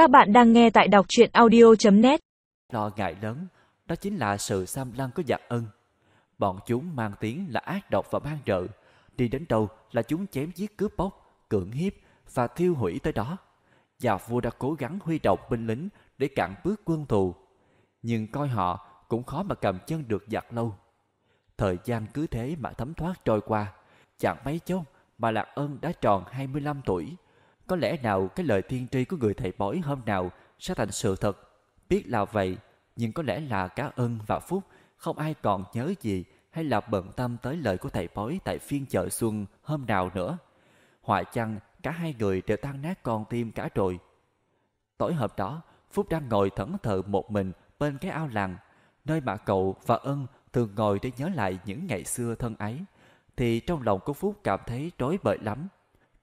Các bạn đang nghe tại đọc truyện audio.net Lo ngại lớn, đó chính là sự xâm lăng của giặc ân. Bọn chúng mang tiếng là ác độc và man rợ, đi đến đâu là chúng chém giết cướp bóc, cưỡng hiếp và thiêu hủy tới đó. Và vua đã cố gắng huy động binh lính để cản bước quân thù. Nhưng coi họ cũng khó mà cầm chân được giặc lâu. Thời gian cứ thế mà thấm thoát trôi qua, chẳng mấy chốc mà Lạc Ân đã tròn 25 tuổi. Có lẽ nào cái lời thiên tri của người thầy bói hôm nào sẽ thành sự thật? Biết là vậy, nhưng có lẽ là cả ân và phúc không ai còn nhớ gì hay là bận tâm tới lời của thầy bói tại phiên chợ xuân hôm nào nữa. Họa chăng cả hai người đều tan nát con tim cả rồi. Tối hôm đó, Phúc đang ngồi thẫn thờ một mình bên cái ao làng, nơi mà cậu và ân thường ngồi để nhớ lại những ngày xưa thân ấy, thì trong lòng của Phúc cảm thấy rối bời lắm.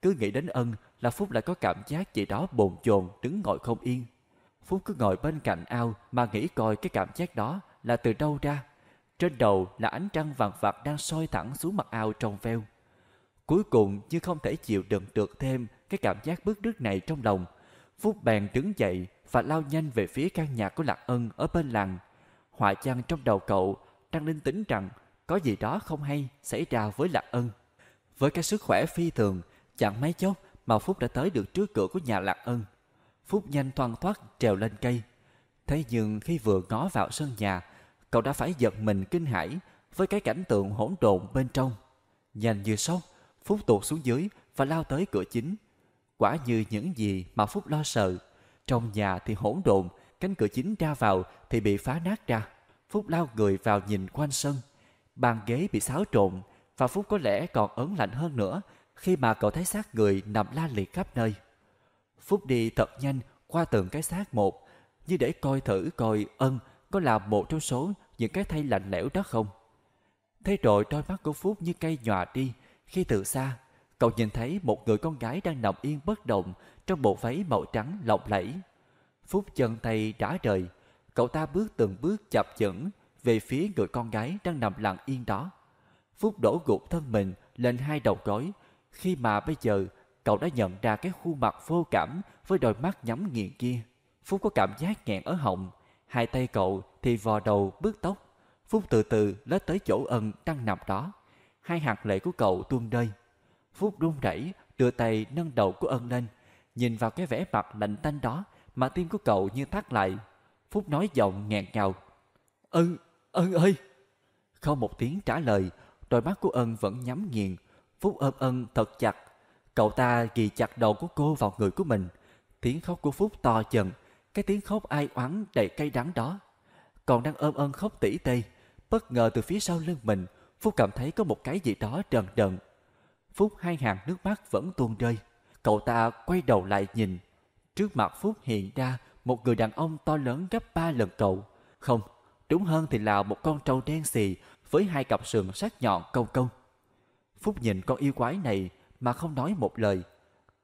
Cứ nghĩ đến ân là Phúc lại có cảm giác gì đó bồn chồn đứng ngồi không yên. Phúc cứ ngồi bên cạnh ao mà nghĩ coi cái cảm giác đó là từ đâu ra. Trên đầu là ánh trăng vàng vạt đang soi thẳng xuống mặt ao trong veo. Cuối cùng như không thể chịu đựng được thêm cái cảm giác bức rứt này trong lòng. Phúc bèn đứng dậy và lao nhanh về phía căn nhà của Lạc Ân ở bên làng. Họa chăng trong đầu cậu đang linh tính rằng có gì đó không hay xảy ra với Lạc Ân. Với cái sức khỏe phi thường, chẳng mấy chốc mà Phúc đã tới được trước cửa của nhà Lạc Ân. Phúc nhanh thoăn thoắt trèo lên cây. Thế nhưng khi vừa ngó vào sân nhà, cậu đã phải giật mình kinh hãi với cái cảnh tượng hỗn độn bên trong. Nhanh như sốc, Phúc tuột xuống dưới và lao tới cửa chính. Quả như những gì mà Phúc lo sợ. Trong nhà thì hỗn độn, cánh cửa chính ra vào thì bị phá nát ra. Phúc lao người vào nhìn quanh sân. Bàn ghế bị xáo trộn và Phúc có lẽ còn ớn lạnh hơn nữa khi mà cậu thấy xác người nằm la liệt khắp nơi. Phúc đi thật nhanh qua từng cái xác một, như để coi thử coi ân có là một trong số những cái thay lạnh lẽo đó không. Thế rồi đôi mắt của Phúc như cây nhòa đi khi từ xa cậu nhìn thấy một người con gái đang nằm yên bất động trong bộ váy màu trắng lộng lẫy. Phúc chân tay đã rời, cậu ta bước từng bước chập chững về phía người con gái đang nằm lặng yên đó. Phúc đổ gục thân mình lên hai đầu gối khi mà bây giờ cậu đã nhận ra cái khuôn mặt vô cảm với đôi mắt nhắm nghiền kia. Phúc có cảm giác nghẹn ở họng, hai tay cậu thì vò đầu bước tóc. Phúc từ từ lết tới chỗ ân đang nằm đó. Hai hạt lệ của cậu tuôn rơi. Phúc run rẩy đưa tay nâng đầu của ân lên, nhìn vào cái vẻ mặt lạnh tanh đó mà tim của cậu như thắt lại. Phúc nói giọng nghẹn ngào. Ân, ân ơi! Không một tiếng trả lời, đôi mắt của ân vẫn nhắm nghiền. Phúc ôm ân thật chặt. Cậu ta ghi chặt đầu của cô vào người của mình. Tiếng khóc của Phúc to dần, cái tiếng khóc ai oán đầy cay đắng đó. Còn đang ôm ân khóc tỉ tê, bất ngờ từ phía sau lưng mình, Phúc cảm thấy có một cái gì đó trần đần. Phúc hai hàng nước mắt vẫn tuôn rơi. Cậu ta quay đầu lại nhìn. Trước mặt Phúc hiện ra một người đàn ông to lớn gấp ba lần cậu. Không, đúng hơn thì là một con trâu đen xì với hai cặp sườn sắc nhọn câu câu. Phúc nhìn con yêu quái này mà không nói một lời.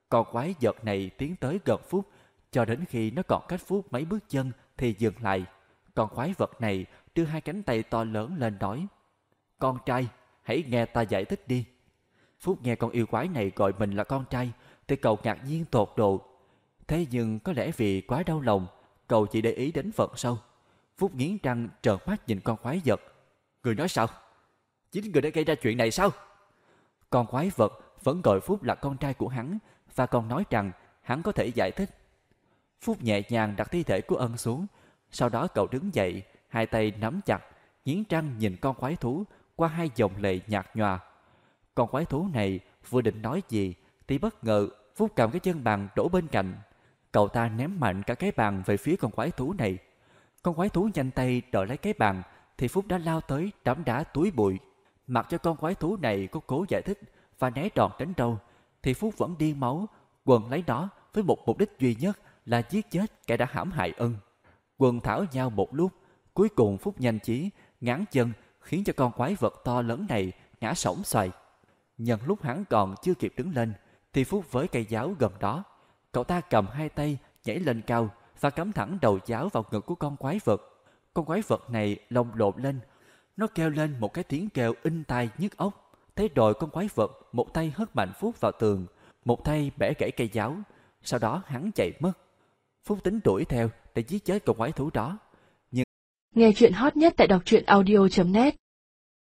Con quái vật này tiến tới gần Phúc cho đến khi nó còn cách Phúc mấy bước chân thì dừng lại. Con quái vật này đưa hai cánh tay to lớn lên nói Con trai, hãy nghe ta giải thích đi. Phúc nghe con yêu quái này gọi mình là con trai thì cậu ngạc nhiên tột độ. Thế nhưng có lẽ vì quá đau lòng, cậu chỉ để ý đến phận sau. Phúc nghiến răng trợn mắt nhìn con quái vật. Người nói sao? Chính người đã gây ra chuyện này sao? Con quái vật vẫn gọi Phúc là con trai của hắn và còn nói rằng hắn có thể giải thích. Phúc nhẹ nhàng đặt thi thể của ân xuống, sau đó cậu đứng dậy, hai tay nắm chặt, nghiến răng nhìn con quái thú qua hai dòng lệ nhạt nhòa. Con quái thú này vừa định nói gì thì bất ngờ Phúc cầm cái chân bàn đổ bên cạnh. Cậu ta ném mạnh cả cái bàn về phía con quái thú này. Con quái thú nhanh tay đợi lấy cái bàn thì Phúc đã lao tới đấm đá túi bụi. Mặc cho con quái thú này có cố giải thích và né đòn tránh đâu thì Phúc vẫn điên máu quần lấy nó với một mục đích duy nhất là giết chết kẻ đã hãm hại ân. Quần thảo nhau một lúc, cuối cùng Phúc nhanh chí, ngán chân khiến cho con quái vật to lớn này ngã sổng xoài. Nhân lúc hắn còn chưa kịp đứng lên, thì Phúc với cây giáo gần đó. Cậu ta cầm hai tay nhảy lên cao và cắm thẳng đầu giáo vào ngực của con quái vật. Con quái vật này lồng lộn lên, nó kêu lên một cái tiếng kêu in tai nhức óc. Thế rồi con quái vật một tay hất mạnh Phúc vào tường, một tay bẻ gãy cây giáo, sau đó hắn chạy mất. Phúc tính đuổi theo để giết chết con quái thú đó. nhưng Nghe chuyện hot nhất tại đọc truyện audio.net